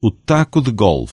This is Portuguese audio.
o taco de golfe.